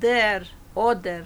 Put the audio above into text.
their order